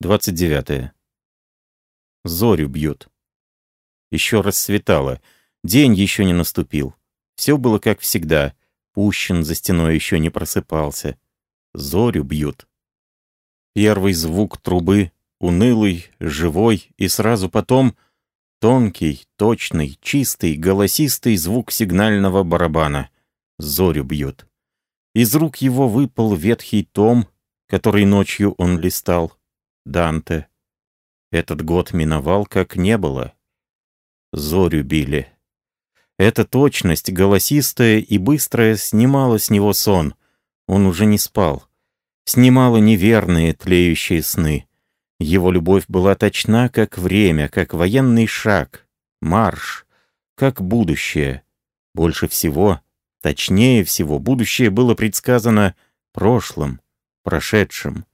29. Зорю бьют. Еще рассветало. День еще не наступил. Все было как всегда. Пущин за стеной еще не просыпался. Зорю бьют. Первый звук трубы, унылый, живой, и сразу потом тонкий, точный, чистый, голосистый звук сигнального барабана. Зорю бьют. Из рук его выпал ветхий том, который ночью он листал. Данте. Этот год миновал, как не было. Зорю били. Эта точность, голосистая и быстрая, снимала с него сон. Он уже не спал. Снимала неверные, тлеющие сны. Его любовь была точна, как время, как военный шаг, марш, как будущее. Больше всего, точнее всего, будущее было предсказано прошлым, прошедшим.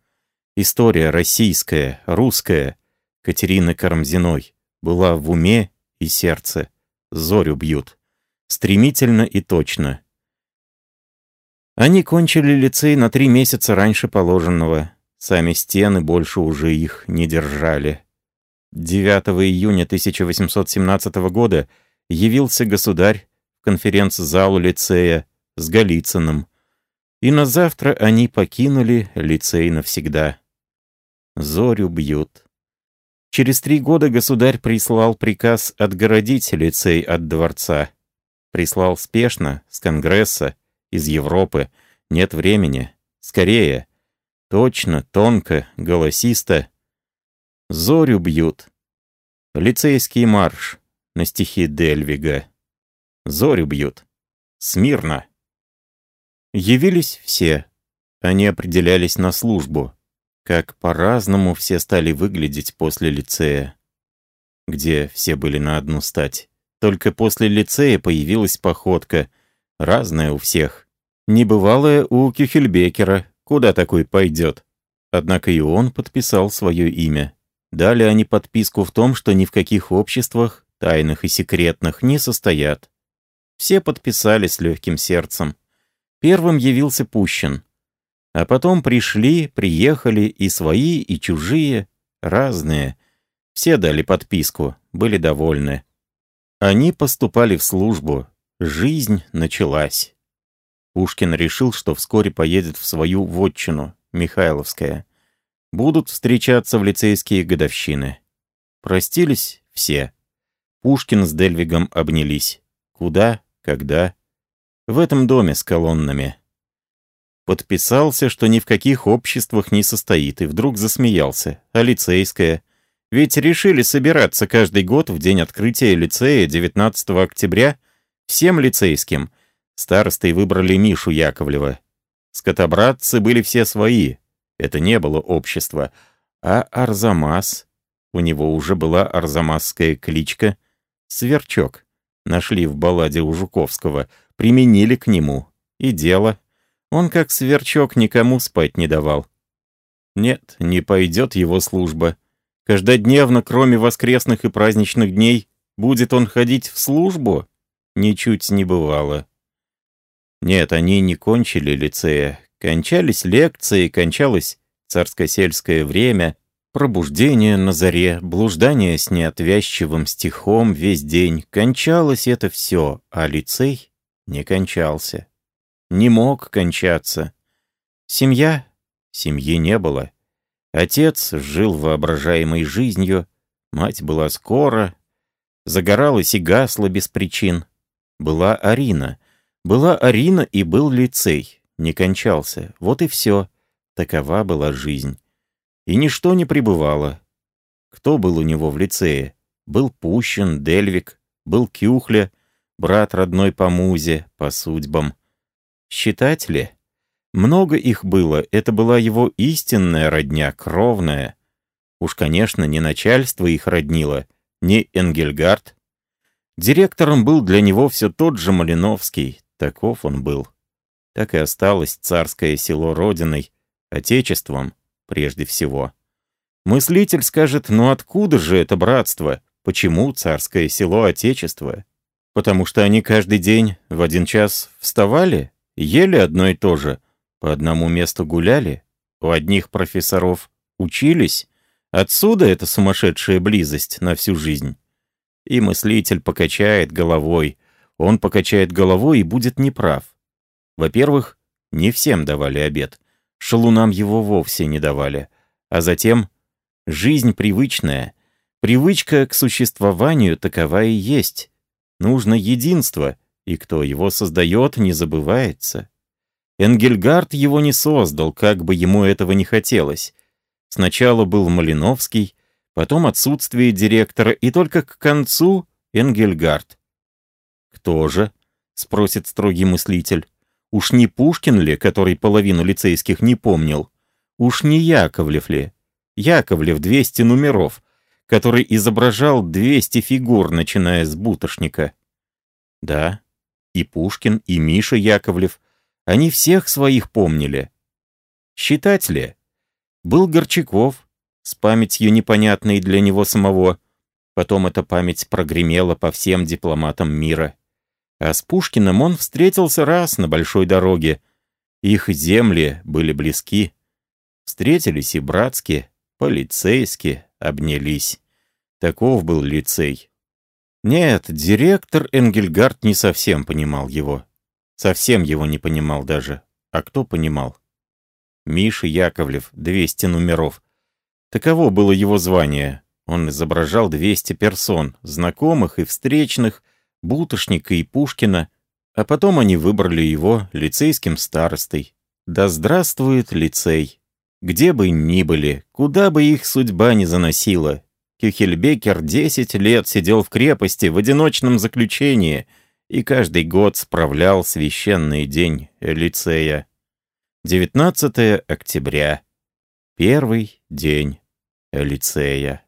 История российская, русская, Катерины Карамзиной, была в уме и сердце. Зорю бьют. Стремительно и точно. Они кончили лицей на три месяца раньше положенного. Сами стены больше уже их не держали. 9 июня 1817 года явился государь в конференц-залу лицея с Голицыным. И на завтра они покинули лицей навсегда. Зорю бьют. Через три года государь прислал приказ отгородить лицей от дворца. Прислал спешно, с Конгресса, из Европы. Нет времени. Скорее. Точно, тонко, голосисто. Зорю бьют. Лицейский марш на стихи Дельвига. Зорю бьют. Смирно. Явились все. Они определялись на службу. Как по-разному все стали выглядеть после лицея. Где все были на одну стать. Только после лицея появилась походка. Разная у всех. Небывалая у Кюхельбекера. Куда такой пойдет? Однако и он подписал свое имя. Дали они подписку в том, что ни в каких обществах, тайных и секретных, не состоят. Все подписали с легким сердцем. Первым явился Пущин. А потом пришли, приехали и свои, и чужие, разные. Все дали подписку, были довольны. Они поступали в службу. Жизнь началась. Пушкин решил, что вскоре поедет в свою вотчину, Михайловская. Будут встречаться в лицейские годовщины. Простились все. Пушкин с Дельвигом обнялись. Куда? Когда? В этом доме с колоннами. Подписался, что ни в каких обществах не состоит, и вдруг засмеялся. А лицейская? Ведь решили собираться каждый год в день открытия лицея 19 октября всем лицейским. Старостой выбрали Мишу Яковлева. Скотобратцы были все свои. Это не было общество. А Арзамас? У него уже была арзамасская кличка. Сверчок. Нашли в балладе у Жуковского. Применили к нему. И дело. Он как сверчок никому спать не давал. Нет, не пойдет его служба. Каждодневно, кроме воскресных и праздничных дней, будет он ходить в службу? Ничуть не бывало. Нет, они не кончили лицея. Кончались лекции, кончалось царско-сельское время, пробуждение на заре, блуждание с неотвязчивым стихом весь день. Кончалось это все, а лицей не кончался не мог кончаться. Семья? Семьи не было. Отец жил воображаемой жизнью, мать была скоро, загоралась и гасла без причин. Была Арина. Была Арина и был лицей. Не кончался. Вот и все. Такова была жизнь. И ничто не пребывало. Кто был у него в лицее? Был Пущин, Дельвик, был Кюхля, брат родной по музе, по судьбам. Считать ли? Много их было, это была его истинная родня, кровная. Уж, конечно, не начальство их роднило, не Энгельгард. Директором был для него все тот же Малиновский, таков он был. Так и осталось царское село родиной, отечеством прежде всего. Мыслитель скажет, ну откуда же это братство? Почему царское село отечество? Потому что они каждый день в один час вставали? Ели одно и то же, по одному месту гуляли, у одних профессоров учились, Отсюда эта сумасшедшая близость на всю жизнь. И мыслитель покачает головой. Он покачает головой и будет неправ. Во-первых, не всем давали обед. Шалунам его вовсе не давали. А затем, жизнь привычная. Привычка к существованию такова и есть. Нужно единство, и кто его создает, не забывается. Энгельгард его не создал, как бы ему этого не хотелось. Сначала был Малиновский, потом отсутствие директора, и только к концу Энгельгард. «Кто же?» — спросит строгий мыслитель. «Уж не Пушкин ли, который половину лицейских не помнил? Уж не Яковлев ли? Яковлев 200 номеров, который изображал 200 фигур, начиная с бутошника». Да, и Пушкин, и Миша Яковлев, они всех своих помнили. Считать ли? Был Горчаков, с памятью непонятной для него самого. Потом эта память прогремела по всем дипломатам мира. А с Пушкиным он встретился раз на большой дороге. Их земли были близки. Встретились и братски, полицейски обнялись. Таков был лицей. Нет, директор Энгельгард не совсем понимал его. Совсем его не понимал даже. А кто понимал? Миша Яковлев, 200 номеров. Таково было его звание. Он изображал 200 персон, знакомых и встречных, Бутышника и Пушкина, а потом они выбрали его лицейским старостой. Да здравствует лицей! Где бы ни были, куда бы их судьба ни заносила. Кюхельбекер 10 лет сидел в крепости в одиночном заключении и каждый год справлял священный день лицея. 19 октября. Первый день лицея.